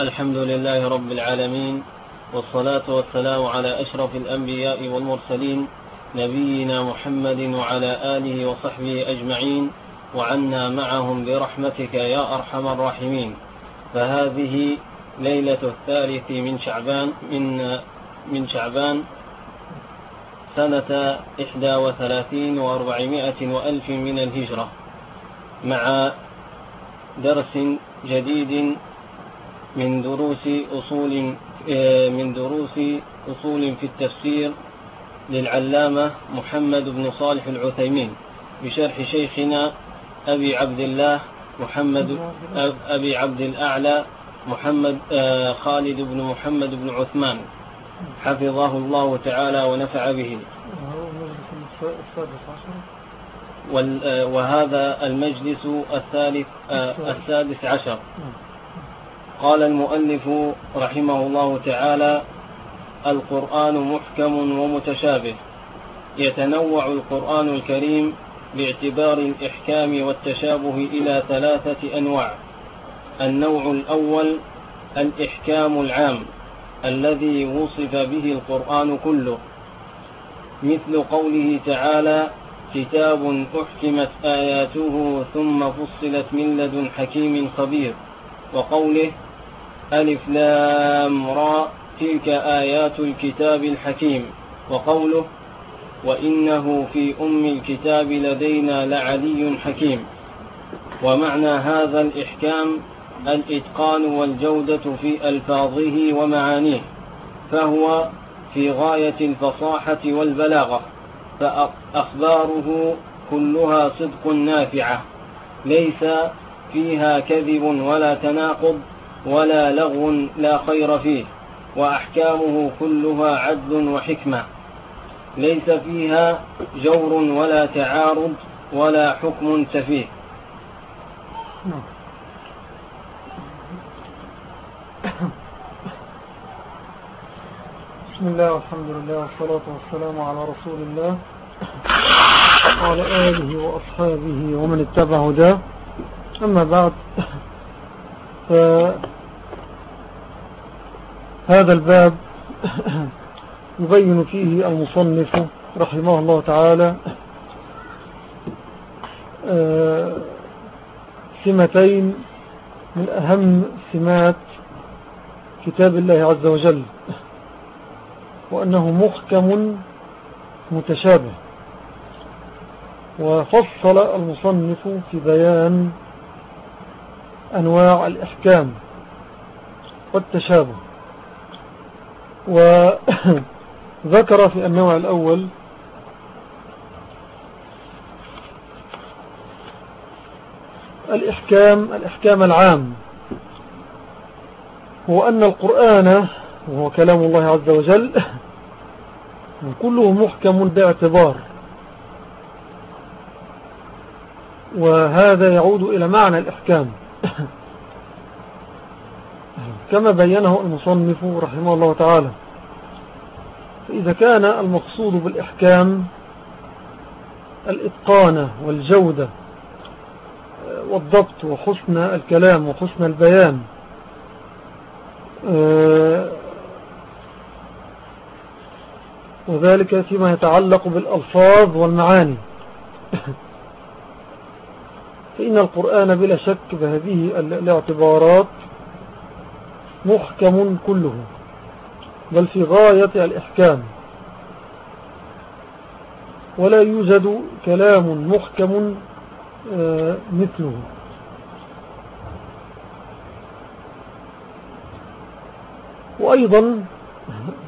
الحمد لله رب العالمين والصلاة والسلام على أشرف الأنبياء والمرسلين نبينا محمد وعلى آله وصحبه أجمعين وعنا معهم برحمتك يا أرحم الراحمين. فهذه ليلة الثالث من شعبان من من شعبان سنة إحدى وثلاثين وأربعمائة وألف من الهجرة مع درس جديد من دروس أصول آه، من دروس أصول في التفسير للعلامة محمد بن صالح العثيمين بشرح شيخنا أبي عبد الله محمد أبي عبد الأعلى محمد آه، خالد بن محمد بن عثمان. حفظه الله تعالى ونفع به. آه، وهذا المجلس الثالث السادس عشر. قال المؤلف رحمه الله تعالى القرآن محكم ومتشابه. يتنوع القرآن الكريم باعتبار الإحكام والتشابه إلى ثلاثة أنواع. النوع الأول الإحكام العام الذي وصف به القرآن كله. مثل قوله تعالى كتاب أحكمت آياته ثم فصلت من لدن حكيم خبير. وقوله ألف لام را تلك آيات الكتاب الحكيم. وقوله وإنه في أم الكتاب لدينا لعلي حكيم. ومعنى هذا الإحكام الإتقان والجودة في ألفاظه ومعانيه فهو في غاية الفصاحة والبلاغة فأخباره كلها صدق نافعة ليس فيها كذب ولا تناقض ولا لغو لا خير فيه وأحكامه كلها عدل وحكمة. ليس فيها جور ولا تعارض ولا حكم سفيه. بسم الله والحمد لله والصلاة والسلام على رسول الله وعلى آله وأصحابه ومن اتبع هداه أما بعد هذا الباب يبين فيه المصنف رحمه الله تعالى آه، سمتين من أهم سمات كتاب الله عز وجل وأنه محكم متشابه. وفصل المصنف في بيان أنواع الإحكام والتشابه. وذكر في النوع الأول الإحكام الإحكام العام. هو أن القرآن وهو كلام الله عز وجل كله محكم باعتبار. وهذا يعود إلى معنى الإحكام. كما بينه المصنف رحمه الله تعالى. فإذا كان المقصود بالإحكام الإتقان والجودة والضبط وحسن الكلام وحسن البيان وذلك فيما يتعلق بالألفاظ والمعاني. فإن القرآن بلا شك بهذه الاعتبارات محكم كله بل في غاية الإحكام. ولا يوجد كلام محكم آه، مثله. وأيضا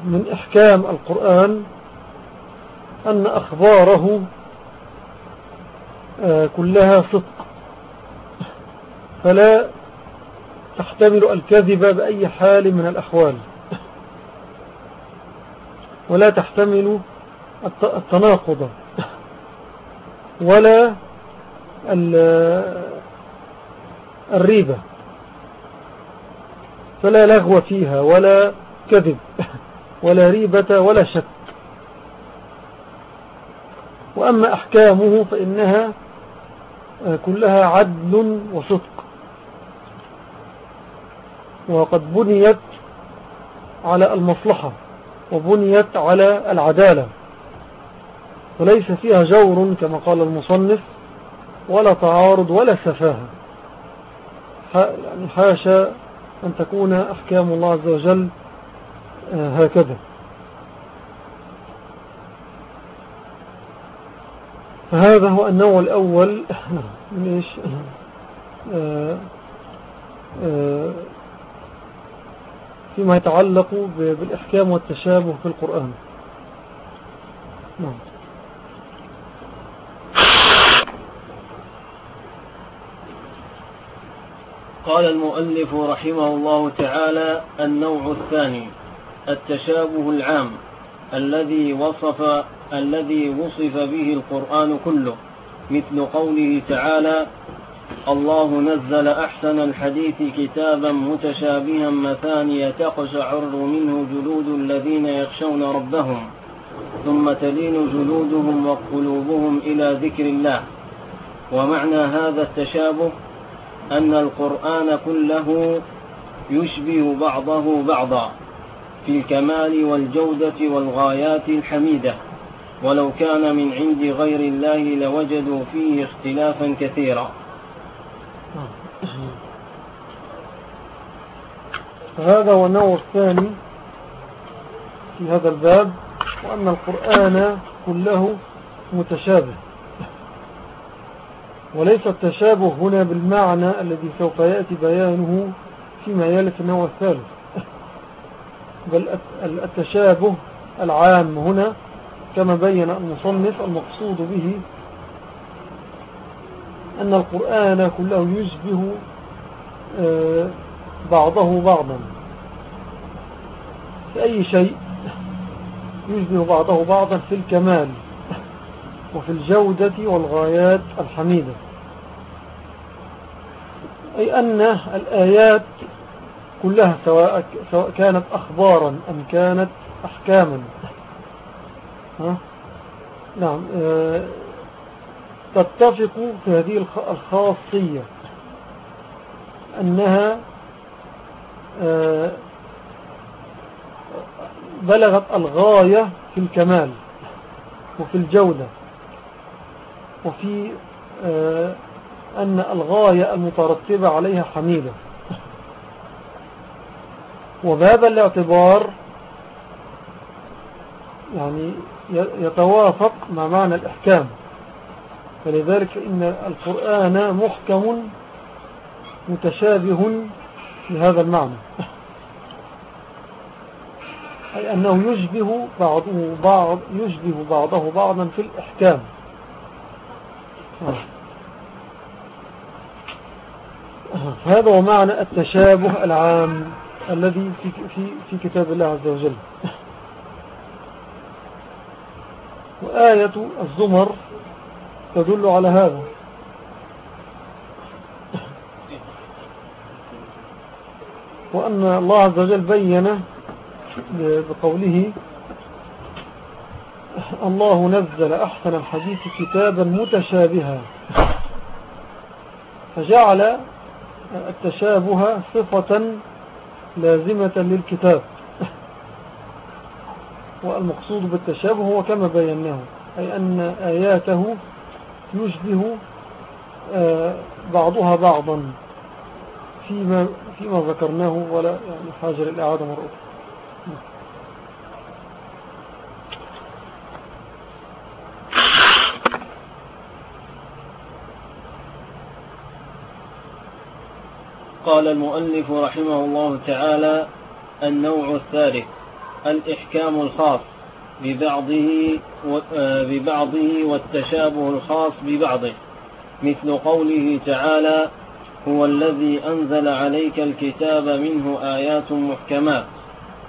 من إحكام القرآن أن أخباره آه، كلها صدق فلا تحتمل الكذب بأي حال من الأحوال. ولا تحتمل التناقض. ولا الريبة. فلا لغو فيها ولا كذب ولا ريبة ولا شك. وأما أحكامه فإنها كلها عدل وصدق. وقد بنيت على المصلحة وبنيت على العدالة. وليس فيها جور كما قال المصنف ولا تعارض ولا سفاهة. يعني حاشا أن تكون أحكام الله عز وجل آه، هكذا. فهذا هو النوع الأول. من إيش؟ آه، آه، فيما يتعلق بالإحكام والتشابه في القرآن. نعم. قال المؤلف رحمه الله تعالى النوع الثاني التشابه العام الذي وصف الذي وصف به القرآن كله مثل قوله تعالى الله نزل أحسن الحديث كتابا متشابها مثانية تقشعر منه جلود الذين يخشون ربهم ثم تلين جلودهم وقلوبهم إلى ذكر الله. ومعنى هذا التشابه أن القرآن كله يشبه بعضه بعضا في الكمال والجودة والغايات الحميدة. ولو كان من عند غير الله لوجدوا فيه اختلافا كثيرا. هذا هو النوع الثاني في هذا الباب وأن القرآن كله متشابه. وليس التشابه هنا بالمعنى الذي سوف يأتي بيانه فيما يلي في النوع الثالث. بل التشابه العام هنا كما بين المصنف المقصود به أن القرآن كله يشبه آه، بعضه بعضا. في أي شيء يشبه بعضه بعضا في الكمال وفي الجودة والغايات الحميدة. أي أن الآيات كلها سواء, كانت أخبارا أم كانت أحكاما؟ نعم آه، تتفق في هذه الخاصية أنها آه، بلغت الغاية في الكمال وفي الجودة وفي آه، أن الغاية المترتبة عليها حميدة. وباب الاعتبار يعني يتوافق مع معنى الإحكام. فلذلك فإن القرآن محكم متشابه لهذا المعنى. أي أنه يشبه بعضه بعض يشبه بعضه بعضا في الإحكام. هذا هو معنى التشابه العام الذي في, في, في كتاب الله عز وجل. وآية الزمر تدل على هذا. وأن الله عز وجل بين بقوله الله نزل أحسن الحديث كتابا متشابها. فجعل التشابه صفة لازمة للكتاب. والمقصود بالتشابه هو كما بيناه أي أن آياته يشبه آه، بعضها بعضا فيما, فيما ذكرناه ولا يعني حاجة للإعادة مرة أخرى. قال المؤلف رحمه الله تعالى النوع الثالث الإحكام الخاص. ببعضه آه، ببعضه والتشابه الخاص ببعضه. مثل قوله تعالى هو الذي أنزل عليك الكتاب منه آيات محكمات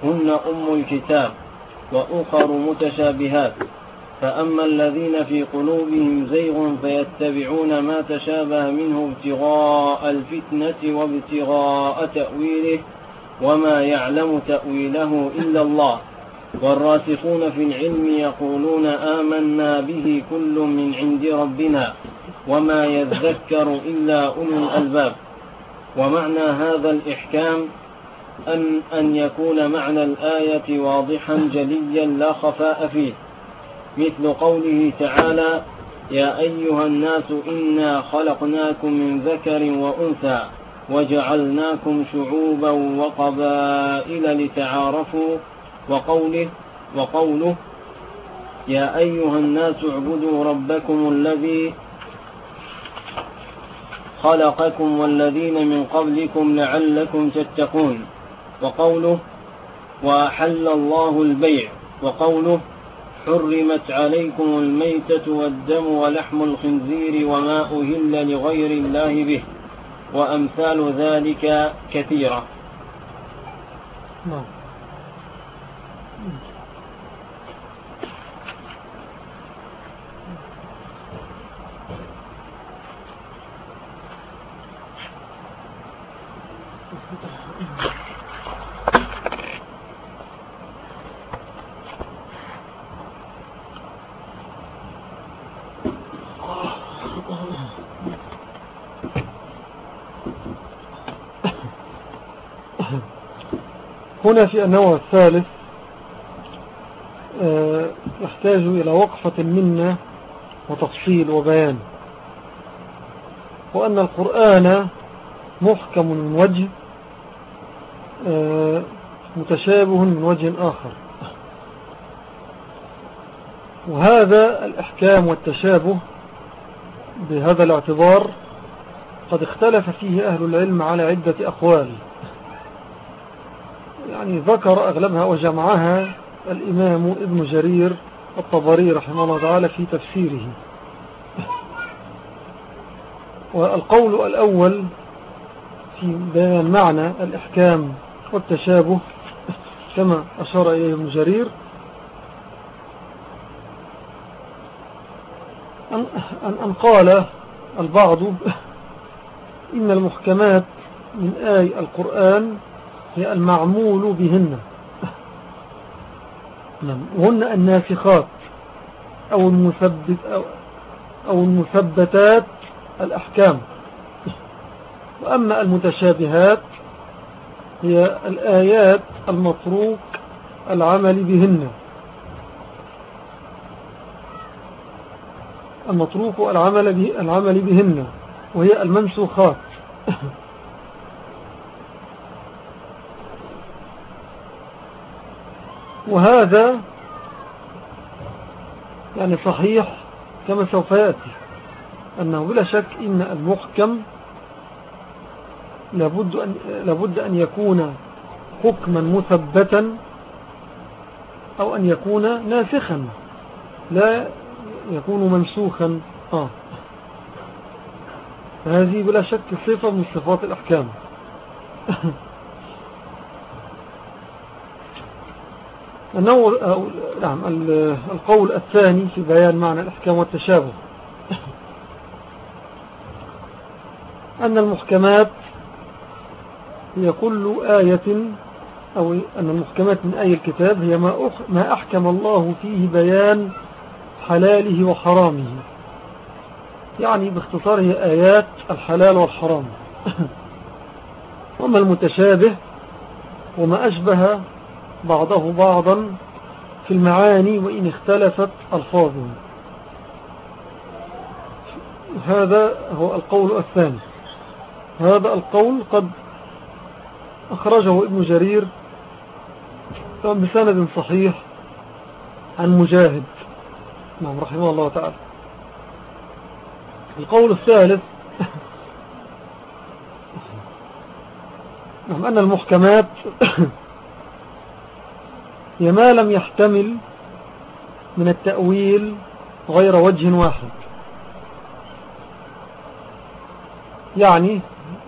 هن أم الكتاب وأخر متشابهات. فأما الذين في قلوبهم زيغ فيتبعون ما تشابه منه ابتغاء الفتنة وابتغاء تأويله وما يعلم تأويله إلا الله. والراسخون في العلم يقولون آمنا به كل من عند ربنا وما يذكر إلا أولو الألباب. ومعنى هذا الإحكام أن, أن يكون معنى الآية واضحا جليا لا خفاء فيه. مثل قوله تعالى يا أيها الناس إنا خلقناكم من ذكر وأنثى وجعلناكم شعوبا وقبائل لتعارفوا وقوله وقوله يا أيها الناس اعبدوا ربكم الذي خلقكم والذين من قبلكم لعلكم تتقون. وقوله وأحل الله البيع. وقوله حرمت عليكم الميتة والدم ولحم الخنزير وما أهل لغير الله به. وأمثال ذلك كثيرة. نعم. هنا في النوع الثالث آه، يحتاج إلى وقفة منا وتفصيل وبيان. وأن القرآن محكم من وجه آه، متشابه من وجه آخر. وهذا الإحكام والتشابه بهذا الاعتبار قد اختلف فيه أهل العلم على عدة أقوال. يعني ذكر أغلبها وجمعها الإمام ابن جرير الطبري رحمه الله تعالى في تفسيره. والقول الأول في بيان معنى الإحكام والتشابه كما أشار إليه ابن جرير أن, أن قال البعض إن المحكمات من آي القرآن هي المعمول بهن. نعم. وهن الناسخات أو, المثبت أو, المثبتات الأحكام. وأما المتشابهات هي الآيات المطروق العمل بهن. المطروق العمل بهن. وهي المنسوخات. وهذا يعني صحيح كما سوف يأتي أنه بلا شك إن المحكم لابد أن, لابد أن يكون حكما مثبتا أو أن يكون ناسخا لا يكون منسوخا آه. هذه بلا شك صفة من صفات الأحكام النوع نعم القول الثاني في بيان معنى الأحكام والتشابه. أن المحكمات هي كل آية أو أن المحكمات من آي الكتاب هي ما, ما أحكم الله فيه بيان حلاله وحرامه. يعني باختصار هي آيات الحلال والحرام. وما المتشابه وما أشبه بعضه بعضا في المعاني وإن اختلفت ألفاظه هذا هو القول الثاني. هذا القول قد أخرجه ابن جرير بسند صحيح عن مجاهد. نعم رحمه الله تعالى. القول الثالث نعم أن المحكمات هي ما لم يحتمل من التأويل غير وجه واحد. يعني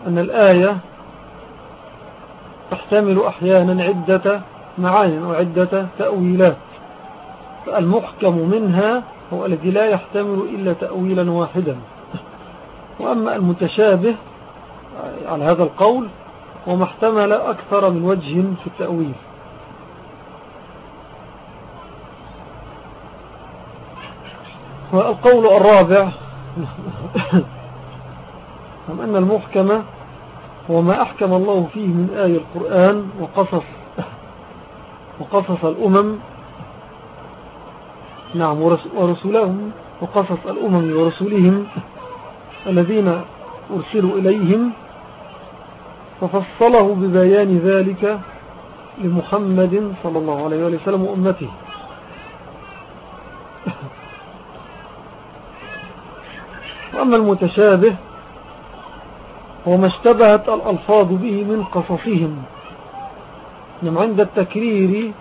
أن الآية تحتمل أحيانا عدة معاني أو عدة تأويلات فالمحكم منها هو الذي لا يحتمل إلا تأويلا واحدا. وأما المتشابه على هذا القول وما احتمل أكثر من وجه في التأويل. والقول الرابع. أن المحكمة وما أحكم الله فيه من آي القرآن وقصص وقصص الأمم. نعم ورسولهم وقصص الأمم ورسولهم الذين أرسلوا إليهم. ففصله ببيان ذلك لمحمد صلى الله عليه وسلم وأمته. وأما المتشابه هو ما اشتبهت الألفاظ به من قصصهم نعم عند التكرير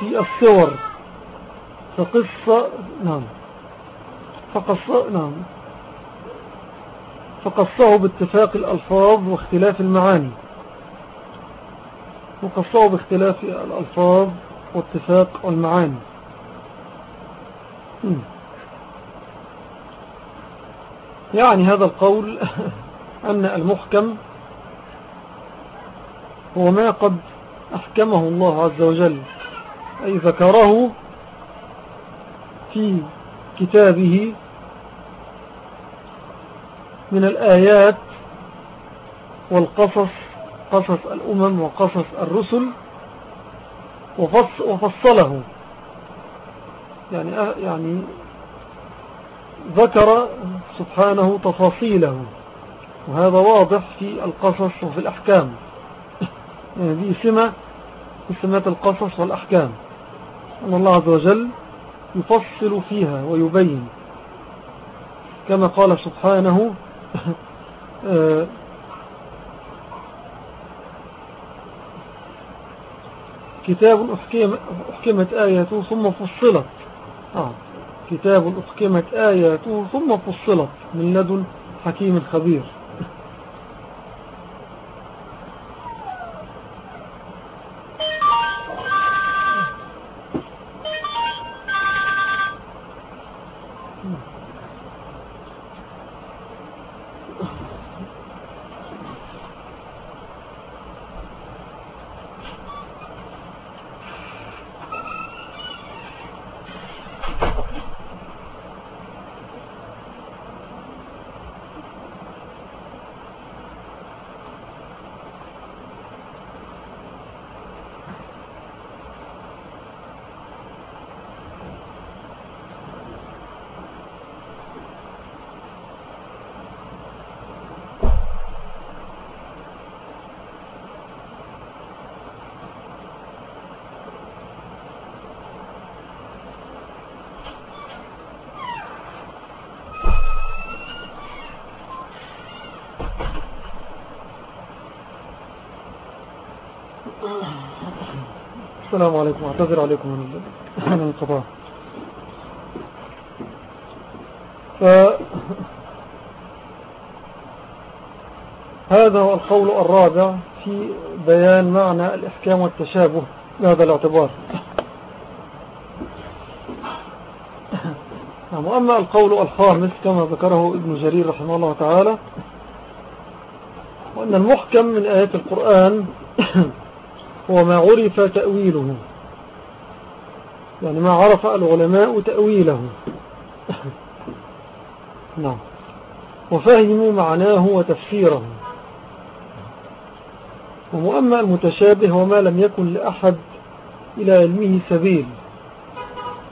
في الصور فقصة نعم فقصة نعم فقصه باتفاق الألفاظ واختلاف المعاني وقصه باختلاف الألفاظ واتفاق المعاني. يعني هذا القول أن المحكم هو ما قد أحكمه الله عز وجل أي ذكره في كتابه من الآيات والقصص قصص الأمم وقصص الرسل وفصله. يعني يعني ذكر سبحانه تفاصيله. وهذا واضح في القصص وفي الأحكام. يعني دي سمة سمات القصص والأحكام. أن الله عز وجل يفصل فيها ويبين. كما قال سبحانه آه، كتاب أحكمت آياته ثم فصلت. آه. كتاب أحكمت آياته ثم فصلت من لدن حكيم خبير السلام عليكم. أعتذر عليكم من الانقطاع ف هذا هو القول الرابع في بيان معنى الإحكام والتشابه بهذا الاعتبار. نعم، وأما القول الخامس كما ذكره ابن جرير رحمه الله تعالى وأن المحكم من آيات القرآن هو ما عرف تأويله. يعني ما عرف العلماء تأويله. نعم. وفهموا معناه وتفسيره. ومؤمى المتشابه وما لم يكن لأحد إلى علمه سبيل.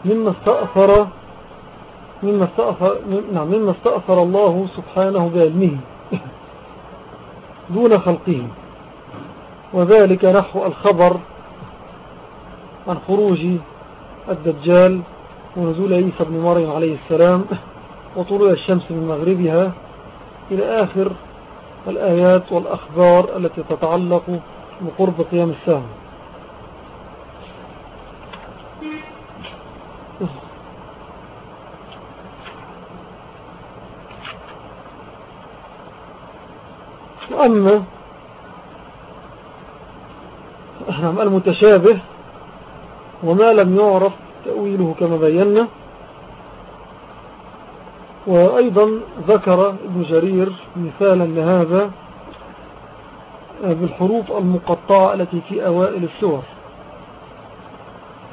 مما استأثر مما استأثر, نعم مما استأثر الله سبحانه بعلمه. دون خلقه. وذلك نحو الخبر عن خروج الدجال ونزول عيسى بن مريم عليه السلام وطلوع الشمس من مغربها إلى آخر الآيات والأخبار التي تتعلق بقرب قيام الساعة. وأما نعم المتشابه وما لم يعرف تأويله كما بينا. وأيضا ذكر ابن جرير مثالا لهذا بالحروف المقطعة التي في أوائل السور.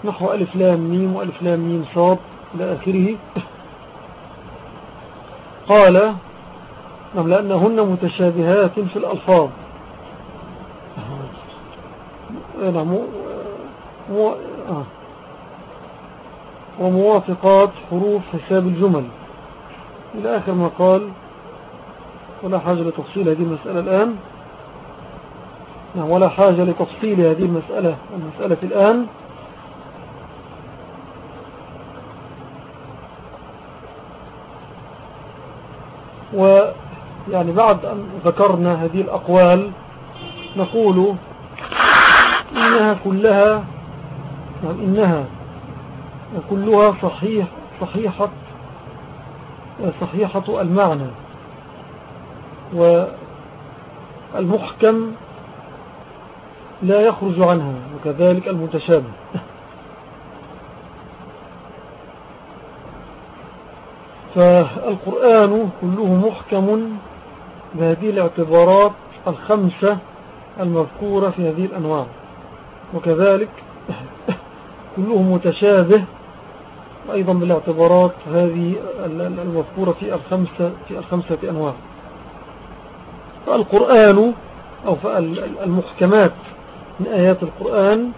نحو ألف لام ميم وألف لام ميم صاد إلى آخره. قال نعم لأنهن متشابهات في الألفاظ. نعم آه. وموافقات حروف حساب الجمل. إلى آخر ما قال ولا حاجة لتفصيل هذه المسألة الآن. نعم ولا حاجة لتفصيل هذه المسألة المسألة الآن. ويعني بعد أن ذكرنا هذه الأقوال نقول إنها كلها إنها كلها صحيح صحيحة صحيحة المعنى. والمحكم لا يخرج عنها وكذلك المتشابه. فالقرآن كله محكم بهذه الاعتبارات الخمسة المذكورة في هذه الأنواع وكذلك كله متشابه أيضا بالاعتبارات هذه المذكورة في الخمسة, في الخمسة أنواع. فالقرآن أو المحكمات من آيات القرآن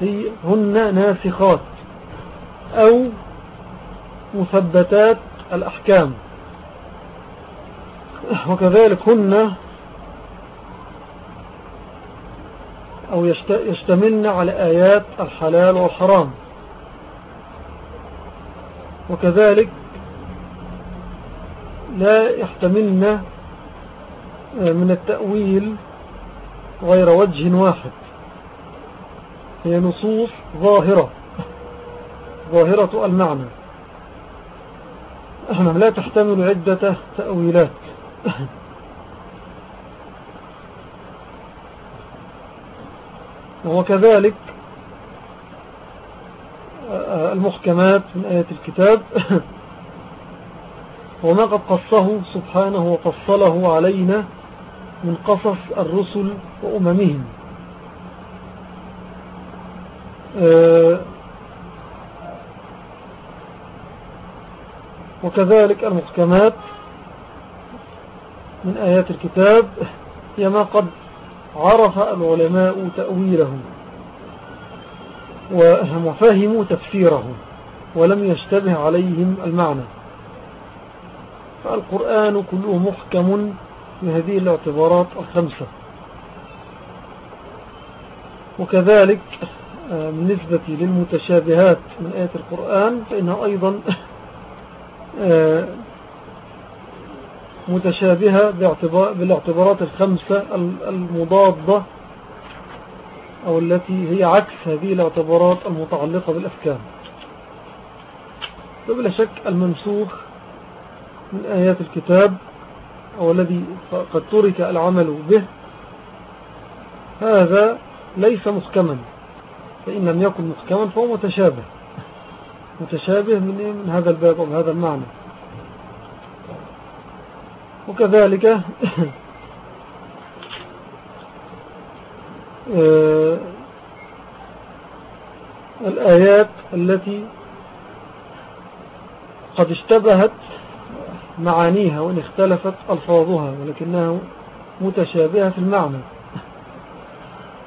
هي هن ناسخات أو مثبتات الأحكام. وكذلك هن أو يشتملن على آيات الحلال والحرام. وكذلك لا يحتملن آه، من التأويل غير وجه واحد. هي نصوص ظاهرة. ظاهرة المعنى. لا تحتمل عدة تأويلات. وكذلك المحكمات من آيات الكتاب. وما قد قصه سبحانه وفصله علينا من قصص الرسل وأممهم. وكذلك المحكمات من آيات الكتاب. هي ما قد عرف العلماء تأويله وفهموا تفسيره ولم يشتبه عليهم المعنى. فالقرآن كله محكم بهذه الاعتبارات الخمسة. وكذلك آه، بالنسبة للمتشابهات من آية القرآن فإنها أيضا آه، متشابهة بالاعتبارات الخمسة المضادة أو التي هي عكس هذه الاعتبارات المتعلقة بالأفكار فبلا شك المنسوخ من آيات الكتاب أو الذي قد ترك العمل به هذا ليس محكما. فإن لم يكن محكما فهو متشابه. متشابه من, إيه؟ من هذا الباب أو هذا المعنى. وكذلك آه، الآيات التي قد اشتبهت معانيها وإن اختلفت ألفاظها ولكنها متشابهة في المعنى.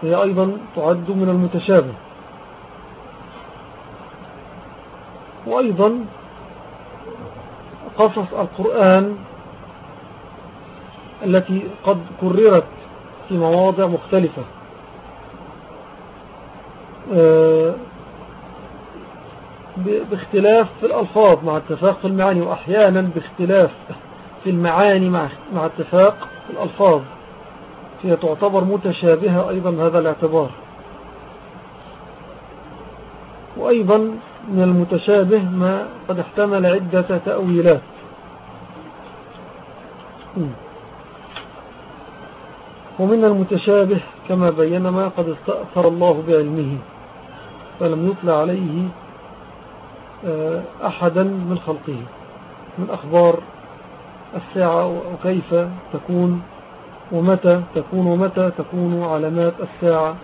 هي أيضا تعد من المتشابه. وأيضا قصص القرآن التي قد كررت في مواضع مختلفة. آه، باختلاف في الألفاظ مع اتفاق في المعاني وأحيانا باختلاف في المعاني مع اتفاق في الألفاظ. هي تعتبر متشابهة أيضا هذا الاعتبار. وأيضا من المتشابه ما قد احتمل عدة تأويلات. ومن المتشابه كما بينا ما قد استأثر الله بعلمه فلم يطلع عليه آه، أحدا من خلقه من أخبار الساعة وكيف تكون ومتى تكون ومتى تكون علامات الساعة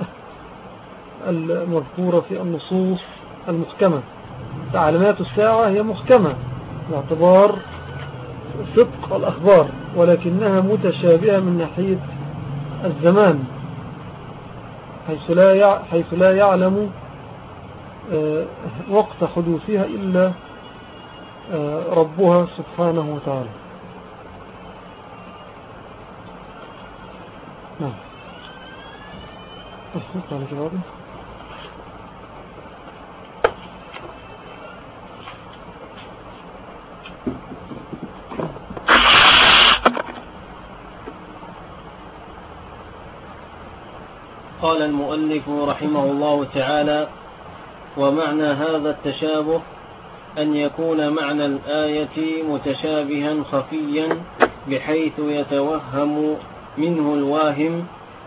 المذكورة في النصوص المحكمة. علامات الساعة هي محكمة باعتبار صدق الأخبار ولكنها متشابهة من ناحية الزمان حيث لا حيث لا يعلم آه، وقت حدوثها إلا آه، ربها سبحانه وتعالى. نعم. كبابي قال المؤلف رحمه الله تعالى ومعنى هذا التشابه أن يكون معنى الآية متشابها خفيا بحيث يتوهم منه الواهم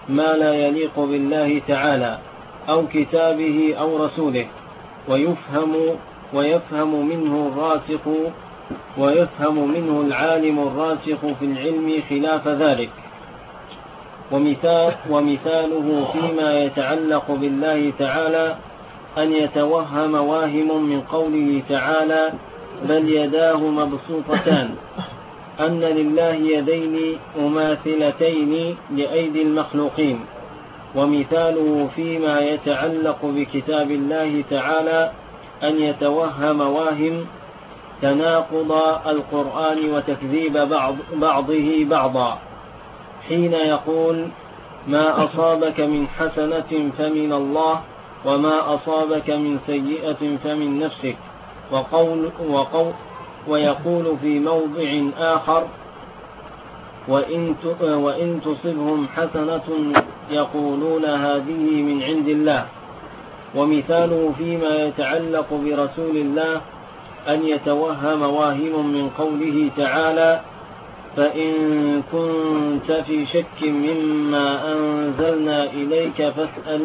ما لا يليق بالله تعالى أو كتابه أو رسوله ويفهم ويفهم منه الراسخ ويفهم منه العالم الراسخ في العلم خلاف ذلك. ومثال ومثاله فيما يتعلق بالله تعالى أن يتوهم واهم من قوله تعالى بل يداه مبسوطتان أن لله يدين مماثلتين لأيدي المخلوقين. ومثاله فيما يتعلق بكتاب الله تعالى أن يتوهم واهم تناقض القرآن وتكذيب بعض بعضه بعضا. حين يقول ما أصابك من حسنة فمن الله وما أصابك من سيئة فمن نفسك. وقول, وقول ويقول في موضع آخر وإن, وإن تصبهم حسنة يقولون هذه من عند الله. ومثاله فيما يتعلق برسول الله أن يتوهم واهم من قوله تعالى فإن كنت في شك مما أنزلنا إليك فاسأل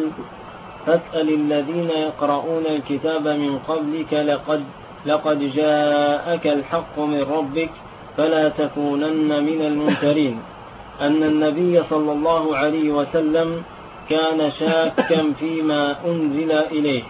فاسأل الذين يقرؤون الكتاب من قبلك لقد لقد جاءك الحق من ربك فلا تكونن من المنكرين أن النبي صلى الله عليه وسلم كان شاكا فيما أنزل إليه.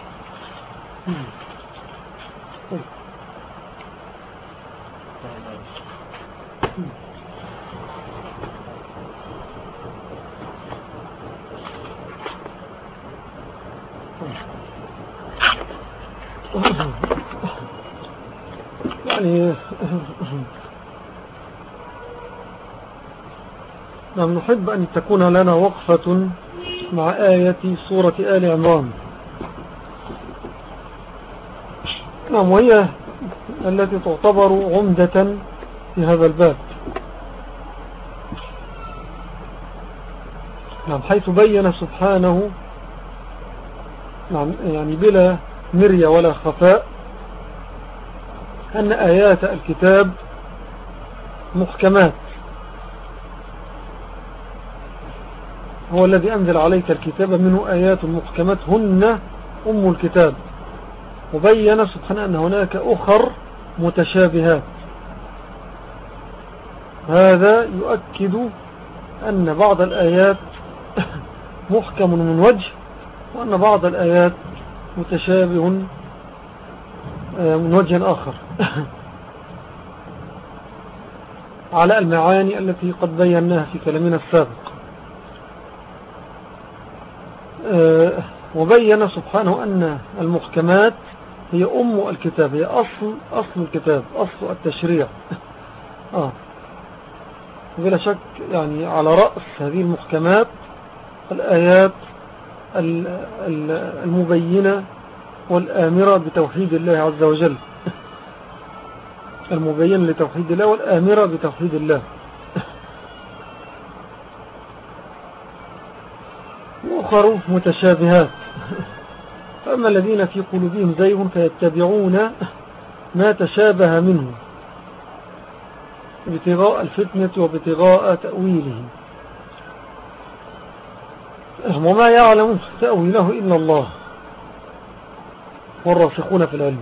يعني نعم نحب أن تكون لنا وقفة مع آية سورة آل عمران. نعم وهي التي تعتبر عمدة في هذا الباب. نعم حيث بين سبحانه نعم يعني بلا مرية ولا خفاء أن آيات الكتاب محكمات. هو الذي أنزل عليك الكتاب منه آيات محكمات هن أم الكتاب. وبين سبحانه أن هناك أخر متشابهات. هذا يؤكد أن بعض الآيات محكم من وجه وأن بعض الآيات متشابه آه، من وجه آخر. على المعاني التي قد بيناها في كلامنا السابق. آه، وبين سبحانه أن المحكمات هي أم الكتاب هي أصل, أصل الكتاب أصل التشريع. آه. بلا شك يعني على رأس هذه المحكمات الآيات المبينة والآمرة بتوحيد الله عز وجل. المبين لتوحيد الله والآمرة بتوحيد الله. وأخر متشابهات. فأما الذين في قلوبهم زيغ فيتبعون ما تشابه منه. ابتغاء الفتنة وابتغاء تأويله. وما يعلم تأويله إلا الله. والراسخون في العلم.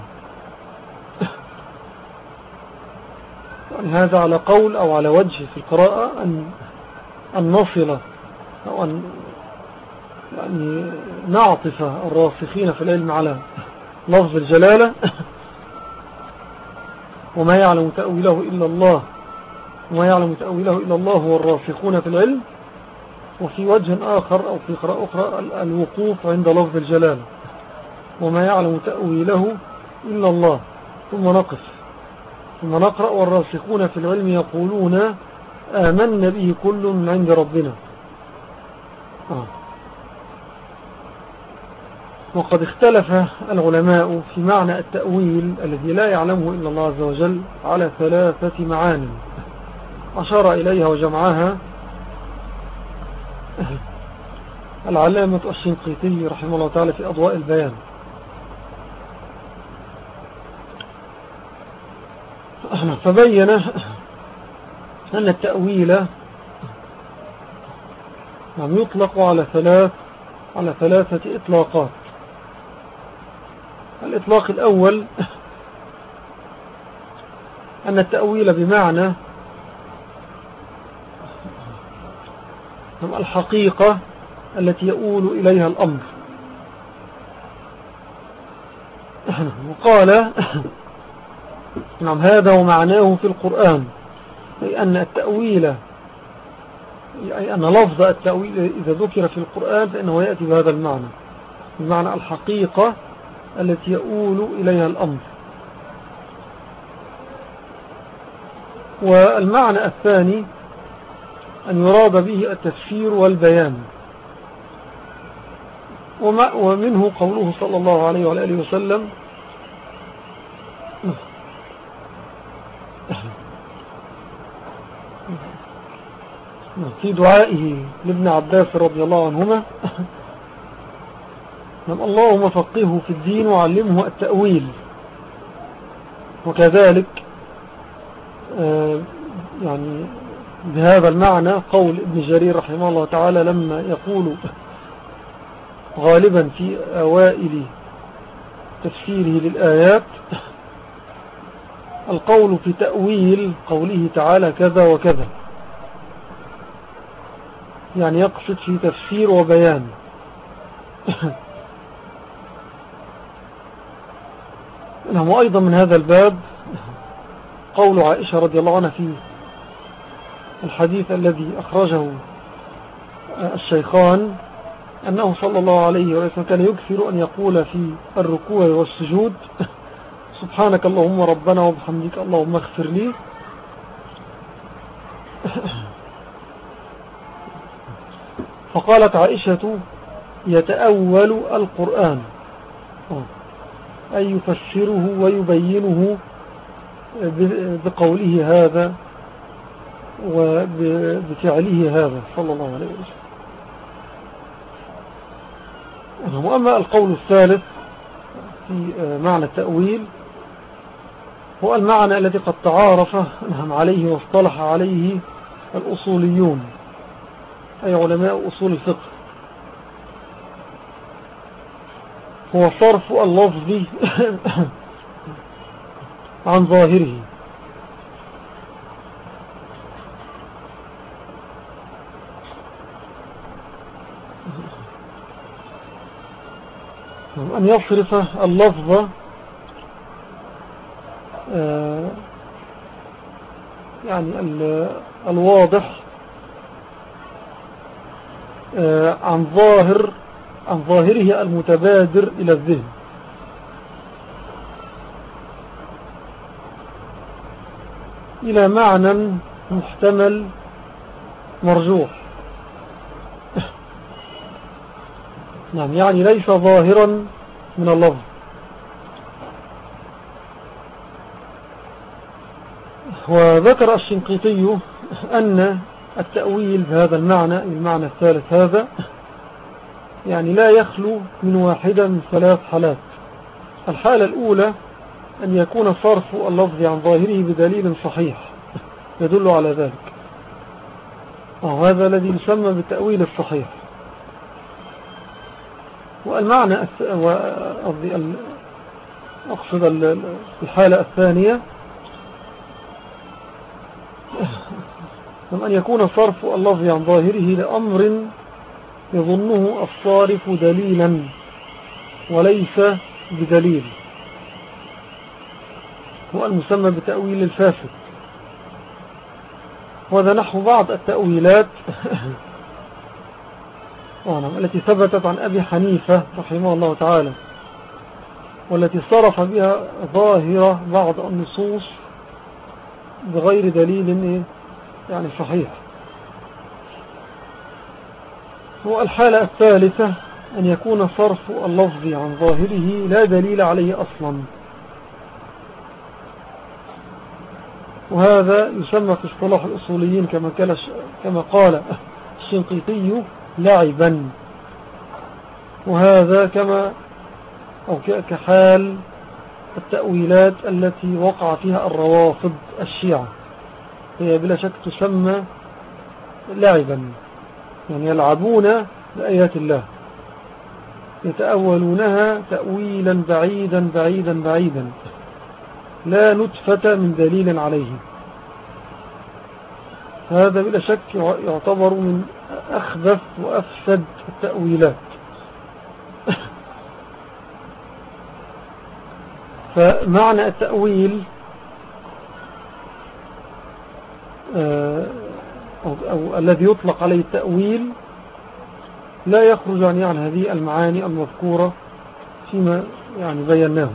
يعني هذا على قول أو على وجه في القراءة أن, أن نصل أو أن يعني نعطف الراسخين في العلم على لفظ الجلالة. وما يعلم تأويله إلا الله. وما يعلم تأويله إلا الله والراسخون في العلم. وفي وجه آخر أو في قراءة أخرى الوقوف عند لفظ الجلال وما يعلم تأويله إلا الله. ثم نقف. ثم نقرأ والراسخون في العلم يقولون آمنا به كل من عند ربنا. آه. وقد اختلف العلماء في معنى التأويل الذي لا يعلمه إلا الله عز وجل على ثلاثة معان. أشار إليها وجمعها العلامة الشنقيطي رحمه الله تعالى في أضواء البيان. فبين أن التأويل نعم يطلق على ثلاث على ثلاثة إطلاقات. الإطلاق الأول أن التأويل بمعنى الحقيقة التي يؤول إليها الأمر. وقال نعم هذا ومعناه في القرآن أي أن التأويل أي أن لفظ التأويل إذا ذكر في القرآن فإنه يأتي بهذا المعنى بمعنى الحقيقة التي يؤول إليها الأمر. والمعنى الثاني أن يراد به التفسير والبيان. ومنه قوله صلى الله عليه وآله وسلم في دعائه لابن عباس رضي الله عنهما اللهم فقهه في الدين وعلمه التأويل. وكذلك آه، يعني بهذا المعنى قول ابن جرير رحمه الله تعالى لما يقول غالبا في أوائل تفسيره للآيات القول في تأويل قوله تعالى كذا وكذا. يعني يقصد في تفسير وبيان. نعم وأيضا من هذا الباب قول عائشة رضي الله عنها في الحديث الذي أخرجه الشيخان أنه صلى الله عليه وسلم كان يكثر أن يقول في الركوع والسجود سبحانك اللهم ربنا وبحمدك اللهم اغفر لي. فقالت عائشة يتأول القرآن. أي يفسره ويبينه بقوله هذا؟ وبفعله هذا صلى الله عليه وسلم. وأما القول الثالث في معنى التأويل هو المعنى الذي قد تعارف عليه واصطلح عليه الأصوليون أي علماء أصول الفقه. هو صرف اللفظ عن ظاهره. أن يصرف اللفظ آه، يعني الواضح آه، عن ظاهر عن ظاهره المتبادر إلى الذهن. إلى معنى محتمل مرجوح. نعم يعني ليس ظاهرا من اللفظ. وذكر الشنقيطي أن التأويل بهذا المعنى المعنى الثالث هذا يعني لا يخلو من واحدة من ثلاث حالات. الحالة الأولى أن يكون صرف اللفظ عن ظاهره بدليل صحيح يدل على ذلك. وهذا الذي يسمى بالتأويل الصحيح. والمعنى أقصد الحالة الثانية. أن يكون صرف اللفظ عن ظاهره لأمر يظنه الصارف دليلا وليس بدليل. هو المسمى بتأويل الفاسد. وهذا نحو بعض التأويلات. نعم، التي ثبتت عن أبي حنيفة رحمه الله تعالى والتي صرف بها ظاهرة بعض النصوص بغير دليل يعني صحيح. هو الحالة الثالثة أن يكون صرف اللفظ عن ظاهره لا دليل عليه أصلا. وهذا يسمى في اصطلاح الأصوليين كما قال الشنقيطي لعبا. وهذا كما أو كحال التأويلات التي وقع فيها الروافض الشيعة. هي بلا شك تسمى لعبا. يعني يلعبون بآيات الله. يتأولونها تأويلا بعيدا بعيدا بعيدا. لا نتفة من دليل عليه. هذا بلا شك يعتبر من أخبث وأفسد التأويلات فمعنى التأويل آه، أو, أو الذي يطلق عليه التأويل لا يخرج عن يعني هذه المعاني المذكورة فيما يعني بيناه.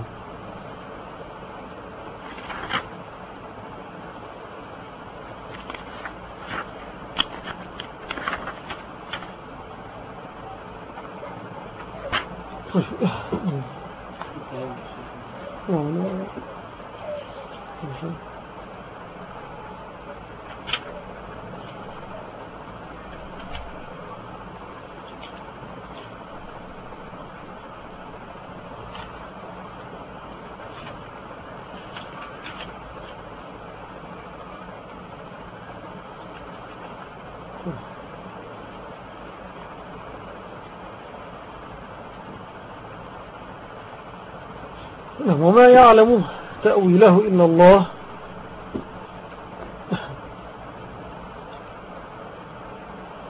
يعلم تأويله إلا الله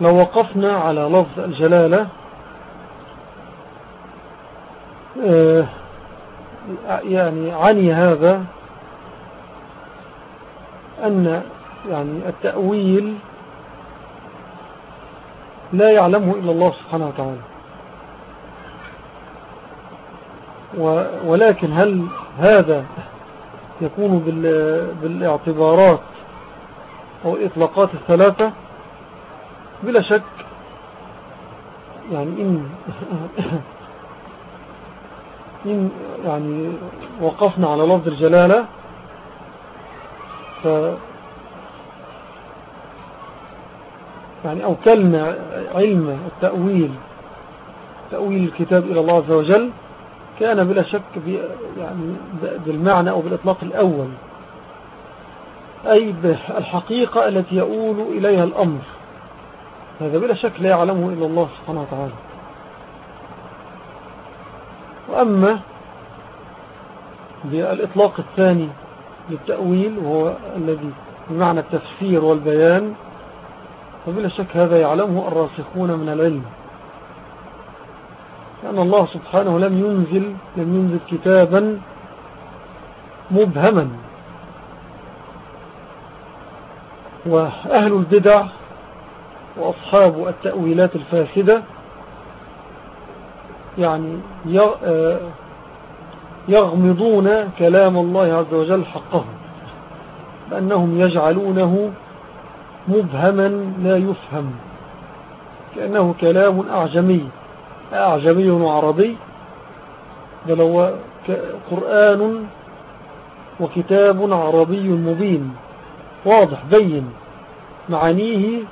لو وقفنا على لفظ الجلالة آه، يعني عني هذا أن يعني التأويل لا يعلمه إلا الله سبحانه وتعالى. ولكن هل هذا يكون بالاعتبارات أو الإطلاقات الثلاثة بلا شك. يعني إن, إن يعني وقفنا على لفظ الجلالة ف يعني أوكلنا علم التأويل تأويل الكتاب إلى الله عز وجل كان بلا شك يعني بالمعنى أو بالإطلاق الأول. أي بالحقيقة التي يؤول إليها الأمر. هذا بلا شك لا يعلمه إلا الله سبحانه وتعالى. وأما بالإطلاق الثاني للتأويل وهو الذي بمعنى التفسير والبيان فبلا شك هذا يعلمه الراسخون من العلم. لأن الله سبحانه لم ينزل لم ينزل كتابا مبهما. وأهل البدع وأصحاب التأويلات الفاسدة يعني آه، يغمضون كلام الله عز وجل حقه لأنهم يجعلونه مبهما لا يفهم كأنه كلام أعجمي. أعجمي وعربي بل هو قرآن وكتاب عربي مبين واضح بين. معانيه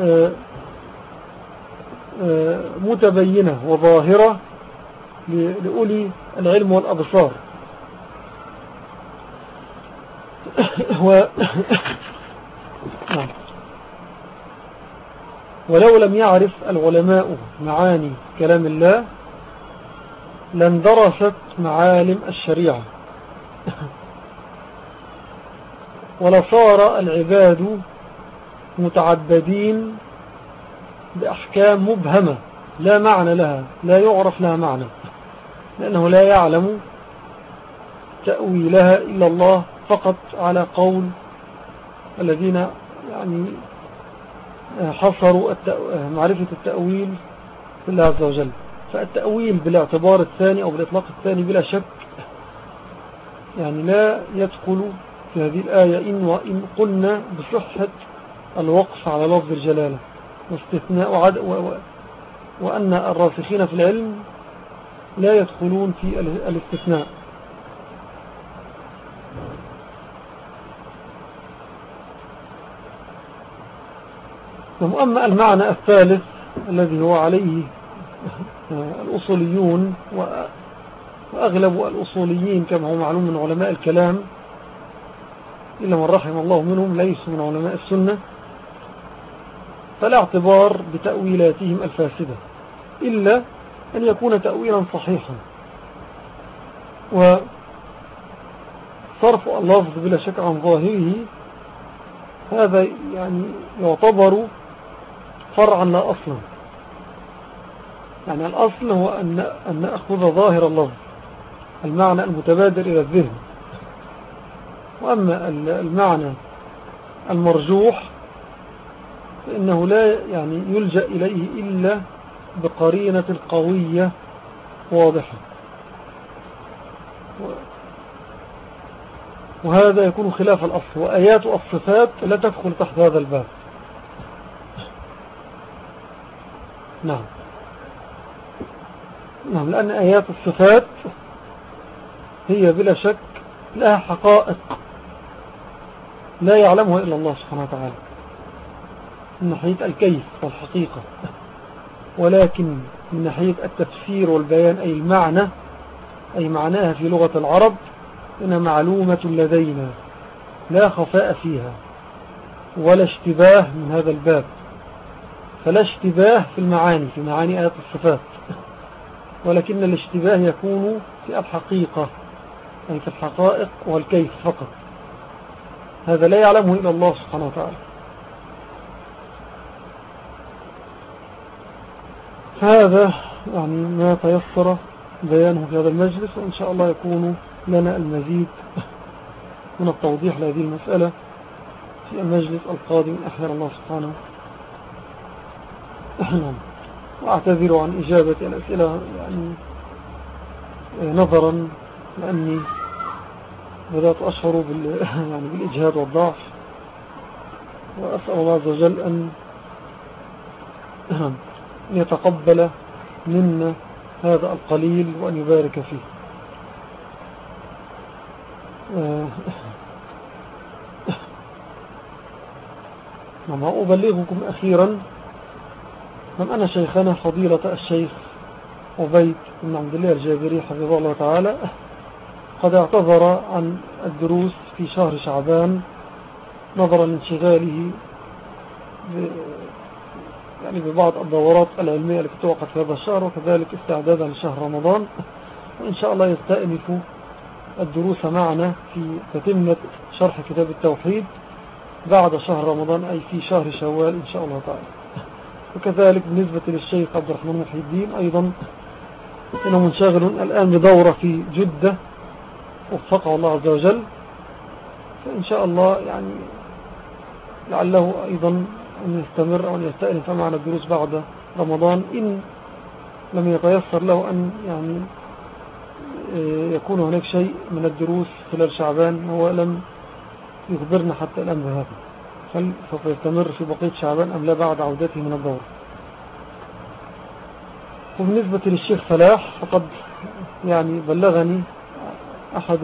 آه، آه، متبينة وظاهرة لأولي العلم والأبصار نعم ولو لم يعرف العلماء معاني كلام الله لاندرست معالم الشريعة. ولصار العباد متعبدين بأحكام مبهمة. لا معنى لها لا يعرف لها معنى. لأنه لا يعلم تأويلها إلا الله فقط على قول الذين يعني حصروا معرفة التأويل في الله عز وجل. فالتأويل بالاعتبار الثاني أو بالإطلاق الثاني بلا شك يعني لا يدخل في هذه الآية إن وإن قلنا بصحة الوقف على لفظ الجلالة واستثناء وعد و وأن الراسخين في العلم لا يدخلون في الاستثناء. أما المعنى الثالث الذي هو عليه الأصوليون وأغلب الأصوليين كما هو معلوم من علماء الكلام إلا من رحم الله منهم ليسوا من علماء السنة فلا اعتبار بتأويلاتهم الفاسدة إلا أن يكون تأويلا صحيحا. وصرف اللفظ بلا شك عن ظاهره هذا يعني يعتبر فرعا لا أصلا يعني الأصل هو أن, أن نأخذ ظاهر اللفظ المعنى المتبادر إلى الذهن. وأما المعنى المرجوح فإنه لا يعني يلجأ إليه إلا بقرينة القوية واضحة. وهذا يكون خلاف الأصل وآيات الصفات لا تدخل تحت هذا الباب. نعم. نعم لأن آيات الصفات هي بلا شك لها حقائق لا يعلمها إلا الله سبحانه وتعالى. من ناحية الكيف والحقيقة. ولكن من ناحية التفسير والبيان أي المعنى أي معناها في لغة العرب إنها معلومة لدينا لا خفاء فيها ولا اشتباه من هذا الباب. فلا اشتباه في المعاني في معاني آيات الصفات. ولكن الاشتباه يكون في الحقيقة أي في الحقائق والكيف فقط. هذا لا يعلمه إلا الله سبحانه وتعالى. هذا يعني ما تيسر بيانه في هذا المجلس وإن شاء الله يكون لنا المزيد من التوضيح لهذه المسألة في المجلس القادم أحيان الله سبحانه وأعتذر عن إجابة الأسئلة يعني نظرا لأني بدأت أشعر بال يعني بالإجهاد والضعف. وأسأل الله عز وجل أن يتقبل منا هذا القليل وأن يبارك فيه. نعم أبلغكم أخيرا. من أنا شيخنا فضيلة الشيخ عبيد بن عبد الله الجابري حفظه الله تعالى قد اعتذر عن الدروس في شهر شعبان نظرا لانشغاله يعني ببعض الدورات العلمية التي توقت في هذا الشهر وكذلك استعدادا لشهر رمضان. وإن شاء الله يستأنف الدروس معنا في تتمة شرح كتاب التوحيد بعد شهر رمضان أي في شهر شوال إن شاء الله تعالى. وكذلك بالنسبة للشيخ عبد الرحمن محي الدين أيضا إنه منشغل الآن بدورة في جدة وفقه الله عز وجل فإن شاء الله يعني لعله أيضا أن يستمر أو أن يستأنف معنا الدروس بعد رمضان إن لم يتيسر له أن يعني آه، يكون هناك شيء من الدروس خلال شعبان هو لم يخبرنا حتى الآن بهذا. هل سوف يستمر في بقية شعبان أم لا بعد عودته من الدور؟ وبالنسبة للشيخ فلاح فقد يعني بلغني أحد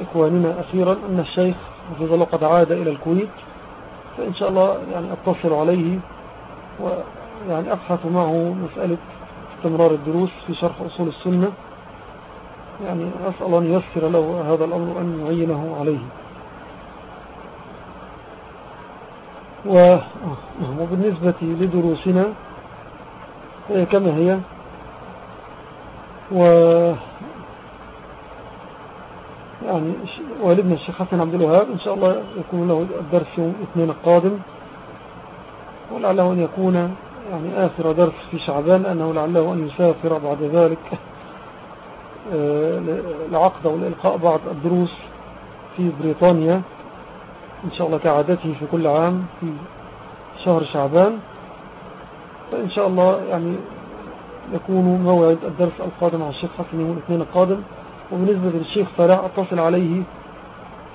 إخواننا أخيرا أن الشيخ حفظ الله قد عاد إلى الكويت فإن شاء الله يعني أتصل عليه ويعني أبحث معه مسألة استمرار الدروس في شرح أصول السنة. يعني أسأل أن يسر له هذا الأمر أن يعينه عليه. وبالنسبة لدروسنا كما هي. و يعني والدنا الشيخ حسن عبد الوهاب إن شاء الله يكون له الدرس يوم الاثنين القادم. ولعله أن يكون يعني آخر درس في شعبان لأنه لعله أن يسافر بعد ذلك آه، لعقد أو لإلقاء بعض الدروس في بريطانيا. إن شاء الله كعادته في كل عام في شهر شعبان. فإن شاء الله يعني يكون موعد الدرس القادم على الشيخ حسن يوم الاثنين القادم. وبالنسبة للشيخ صلاح أتصل عليه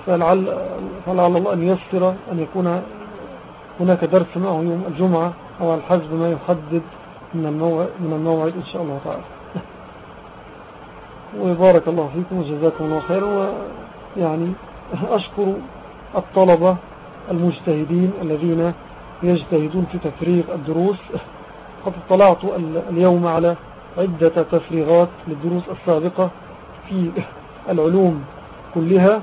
فلعل, فلعل الله أن يسر أن يكون هناك درس معه يوم الجمعة أو على حسب ما يحدد من الموعد, من الموعد إن شاء الله تعالى. وبارك الله فيكم وجزاكم الله خير ويعني أشكر الطلبة المجتهدين الذين يجتهدون في تفريغ الدروس. قد اطلعت اليوم على عدة تفريغات للدروس السابقة في العلوم كلها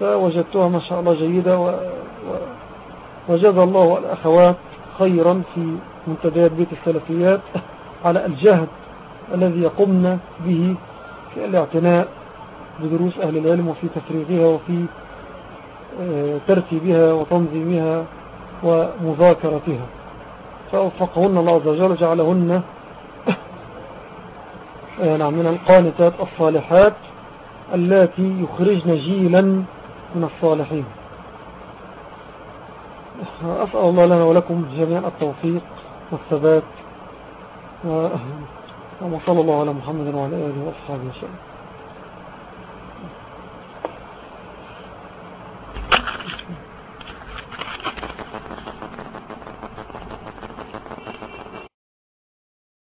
فوجدتها ما شاء الله جيدة وجزى الله الأخوات خيرا في منتديات بيت السلفيات على الجهد الذي يقمنا به في الاعتناء بدروس أهل العلم وفي تفريغها وفي ترتيبها وتنظيمها ومذاكرتها. فوفقهن الله عز وجل جعلهن آه، نعم من القانتات الصالحات التي يخرجن جيلا من الصالحين. أسأل الله لنا ولكم جميعا التوفيق والثبات. وصلى الله على محمد وعلى آله وأصحابه وسلم.